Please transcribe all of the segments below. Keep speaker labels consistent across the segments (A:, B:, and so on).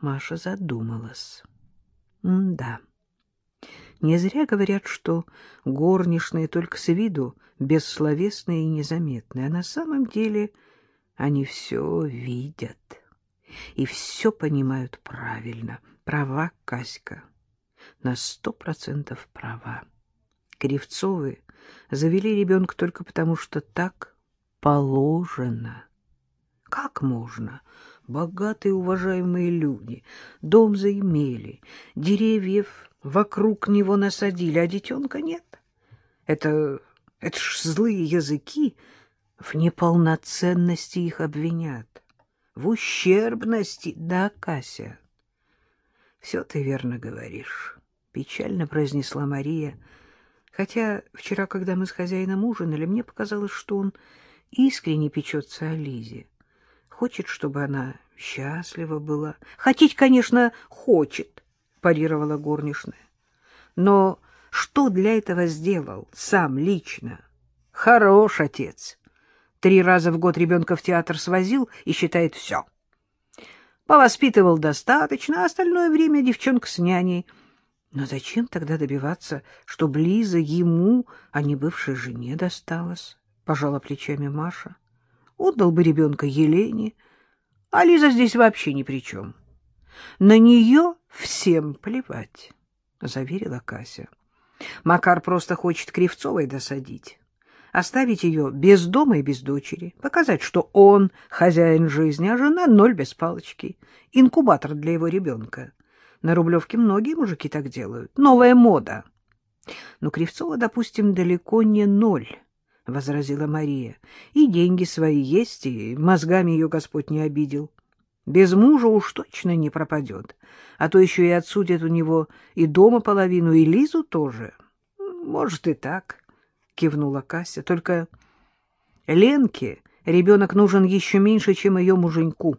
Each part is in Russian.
A: Маша задумалась. М-да. Не зря говорят, что горничные только с виду бессловесные и незаметные, а на самом деле они все видят и все понимают правильно. Права Каська, на сто процентов права. Кривцовы завели ребенка только потому, что так положено. Как можно? Богатые уважаемые люди дом заимели, деревьев вокруг него насадили, а детенка нет. Это, это ж злые языки в неполноценности их обвинят, в ущербности, да, Кася? Все ты верно говоришь, печально произнесла Мария, хотя вчера, когда мы с хозяином ужинали, мне показалось, что он искренне печется о Лизе хочет, чтобы она счастлива была. Хотеть, конечно, хочет, парировала горничная. Но что для этого сделал сам лично? Хорош отец. Три раза в год ребенка в театр свозил и считает все. Повоспитывал достаточно, а остальное время девчонка с няней. Но зачем тогда добиваться, чтобы Лиза ему, а не бывшей жене, досталась? Пожала плечами Маша. Отдал бы ребенка Елене, а Лиза здесь вообще ни при чем. На нее всем плевать, — заверила Кася. Макар просто хочет Кривцовой досадить, оставить ее без дома и без дочери, показать, что он хозяин жизни, а жена — ноль без палочки, инкубатор для его ребенка. На Рублевке многие мужики так делают. Новая мода. Но Кривцова, допустим, далеко не ноль. — возразила Мария. — И деньги свои есть, и мозгами ее Господь не обидел. Без мужа уж точно не пропадет, а то еще и отсудят у него и дома половину, и Лизу тоже. — Может, и так, — кивнула Кася. — Только Ленке ребенок нужен еще меньше, чем ее муженьку.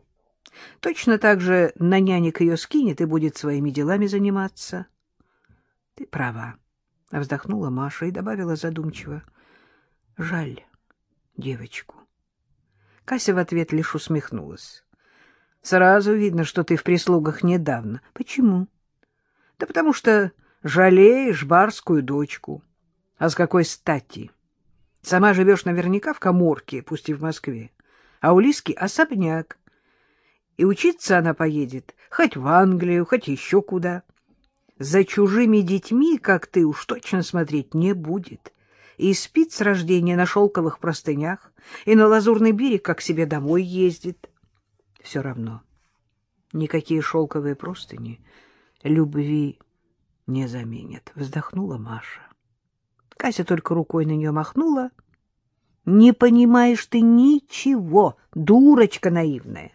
A: Точно так же на нянек ее скинет и будет своими делами заниматься. — Ты права, — вздохнула Маша и добавила задумчиво. — Жаль девочку. Кася в ответ лишь усмехнулась. Сразу видно, что ты в прислугах недавно. Почему? Да потому что жалеешь барскую дочку. А с какой стати? Сама живешь наверняка в коморке, пусть и в Москве. А у Лиски особняк. И учиться она поедет хоть в Англию, хоть еще куда. За чужими детьми, как ты, уж точно смотреть не будет и спит с рождения на шелковых простынях, и на лазурный берег как себе домой ездит. Все равно никакие шелковые простыни любви не заменят, — вздохнула Маша. Кася только рукой на нее махнула. — Не понимаешь ты ничего, дурочка наивная.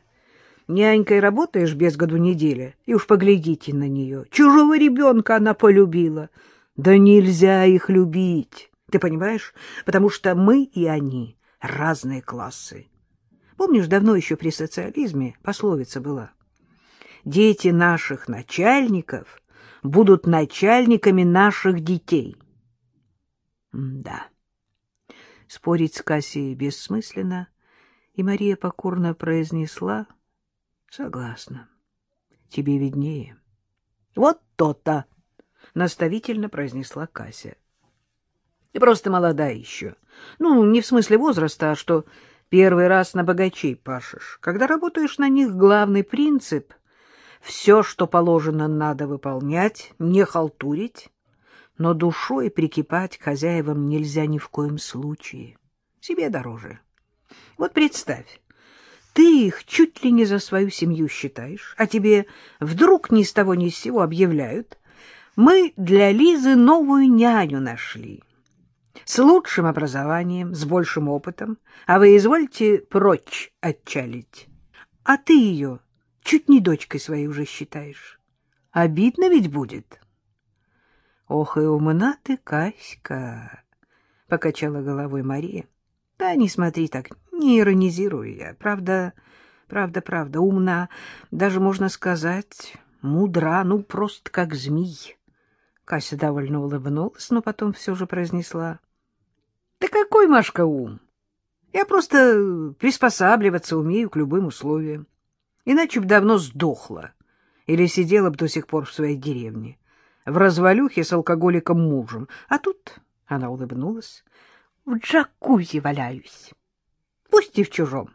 A: Нянькой работаешь без году неделя, и уж поглядите на нее. Чужого ребенка она полюбила. Да нельзя их любить. Ты понимаешь? Потому что мы и они разные классы. Помнишь, давно еще при социализме пословица была? Дети наших начальников будут начальниками наших детей. да. Спорить с Кассией бессмысленно, и Мария покорно произнесла «Согласна. Тебе виднее». «Вот то-то!» — наставительно произнесла Кася. Ты просто молодая еще. Ну, не в смысле возраста, а что первый раз на богачей пашешь. Когда работаешь на них, главный принцип — все, что положено, надо выполнять, не халтурить, но душой прикипать к хозяевам нельзя ни в коем случае. Себе дороже. Вот представь, ты их чуть ли не за свою семью считаешь, а тебе вдруг ни с того ни с сего объявляют, мы для Лизы новую няню нашли с лучшим образованием, с большим опытом, а вы извольте прочь отчалить. А ты ее чуть не дочкой своей уже считаешь. Обидно ведь будет. — Ох и умна ты, Каська! — покачала головой Мария. — Да не смотри так, не иронизирую я. Правда, правда, правда, умна, даже, можно сказать, мудра, ну, просто как змей. Кася довольно улыбнулась, но потом все же произнесла. — Да какой, Машка, ум? Я просто приспосабливаться умею к любым условиям. Иначе б давно сдохла. или сидела бы до сих пор в своей деревне, в развалюхе с алкоголиком мужем. А тут она улыбнулась. В джакузи валяюсь. Пусть и в чужом.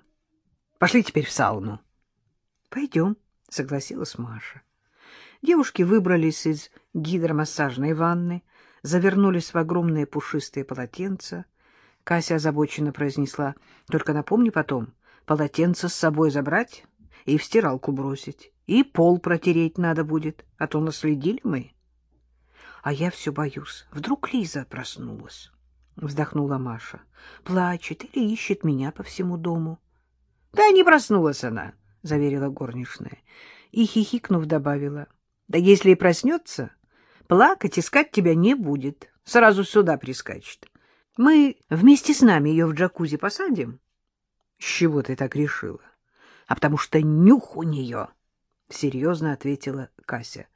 A: Пошли теперь в сауну. — Пойдем, — согласилась Маша. Девушки выбрались из гидромассажной ванны, завернулись в огромные пушистые полотенца. Кася озабоченно произнесла, — Только напомни потом, полотенце с собой забрать и в стиралку бросить. И пол протереть надо будет, а то наследили мы. А я все боюсь. Вдруг Лиза проснулась. Вздохнула Маша. Плачет или ищет меня по всему дому. Да не проснулась она, заверила горничная. И, хихикнув, добавила. Да если и проснется, плакать, искать тебя не будет. Сразу сюда прискачет. Мы вместе с нами ее в джакузи посадим? — С чего ты так решила? — А потому что нюх у нее, — серьезно ответила Кася.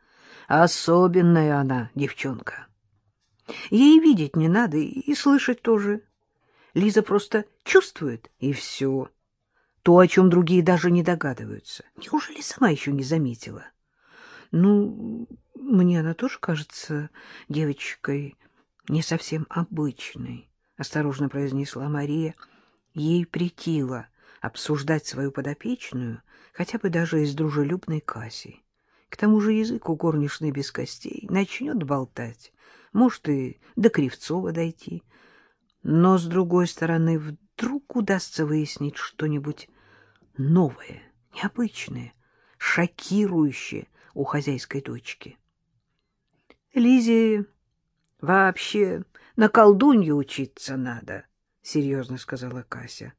A: Особенная она, девчонка. Ей видеть не надо и слышать тоже. Лиза просто чувствует, и все. То, о чем другие даже не догадываются. Неужели сама еще не заметила? Ну, мне она тоже кажется девочкой не совсем обычной, — осторожно произнесла Мария. Ей притило обсуждать свою подопечную хотя бы даже из дружелюбной Касси. К тому же язык у горничной без костей. Начнет болтать. Может, и до Кривцова дойти. Но, с другой стороны, вдруг удастся выяснить что-нибудь новое, необычное, шокирующее у хозяйской дочки. Лизе вообще на колдунью учиться надо, — серьезно сказала Кася.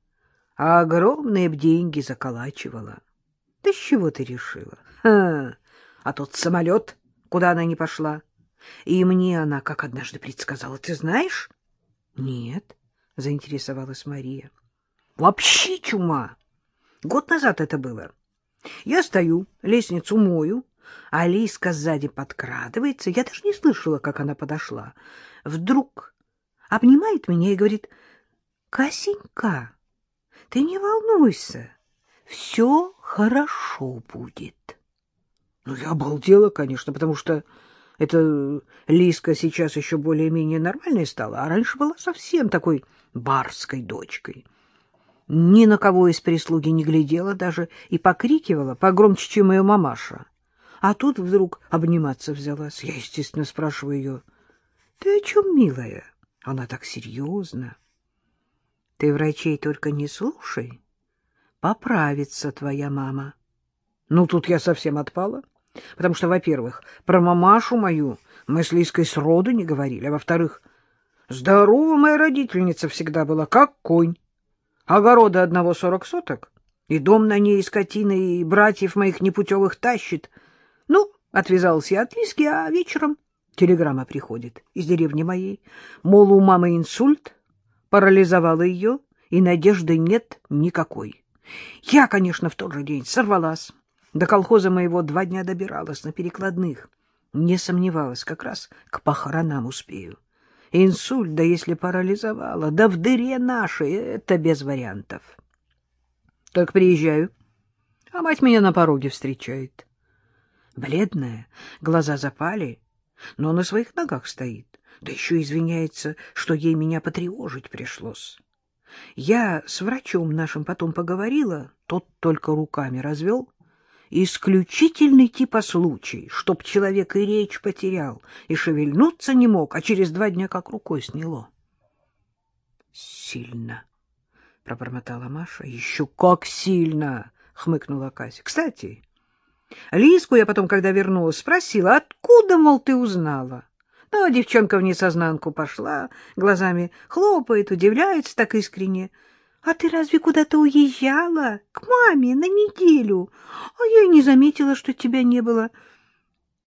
A: А огромные б деньги заколачивала. Да с чего ты решила? Ха! а тот самолет, куда она не пошла. И мне она, как однажды предсказала, ты знаешь? — Нет, — заинтересовалась Мария. — Вообще чума! Год назад это было. Я стою, лестницу мою, Алиска сзади подкрадывается. Я даже не слышала, как она подошла. Вдруг обнимает меня и говорит, — Касенька, ты не волнуйся, все хорошо будет. Ну, я обалдела, конечно, потому что эта Лиска сейчас еще более-менее нормальной стала, а раньше была совсем такой барской дочкой. Ни на кого из прислуги не глядела даже и покрикивала погромче, чем ее мамаша. А тут вдруг обниматься взялась. Я, естественно, спрашиваю ее, «Ты о чем, милая?» Она так серьезно. «Ты врачей только не слушай. Поправится твоя мама». Ну, тут я совсем отпала. Потому что, во-первых, про мамашу мою мы с Лиской сроду не говорили, а во-вторых, здорова моя родительница всегда была, как конь. Огорода одного сорок соток, и дом на ней, и скотина, и братьев моих непутевых тащит. Ну, отвязался я от Лиски, а вечером телеграмма приходит из деревни моей. Мол, у мамы инсульт, парализовала ее, и надежды нет никакой. Я, конечно, в тот же день сорвалась до колхоза моего два дня добиралась на перекладных. Не сомневалась, как раз к похоронам успею. Инсульт, да если парализовала, да в дыре нашей, это без вариантов. Только приезжаю, а мать меня на пороге встречает. Бледная, глаза запали, но на своих ногах стоит, да еще извиняется, что ей меня потревожить пришлось. Я с врачом нашим потом поговорила, тот только руками развел — исключительный типа случай, чтоб человек и речь потерял, и шевельнуться не мог, а через два дня как рукой сняло. — Сильно, — пробормотала Маша. — Еще как сильно, — хмыкнула Кася. — Кстати, Лиску я потом, когда вернулась, спросила, откуда, мол, ты узнала? Ну, девчонка в несознанку пошла, глазами хлопает, удивляется так искренне — а ты разве куда-то уезжала? К маме на неделю. А я и не заметила, что тебя не было.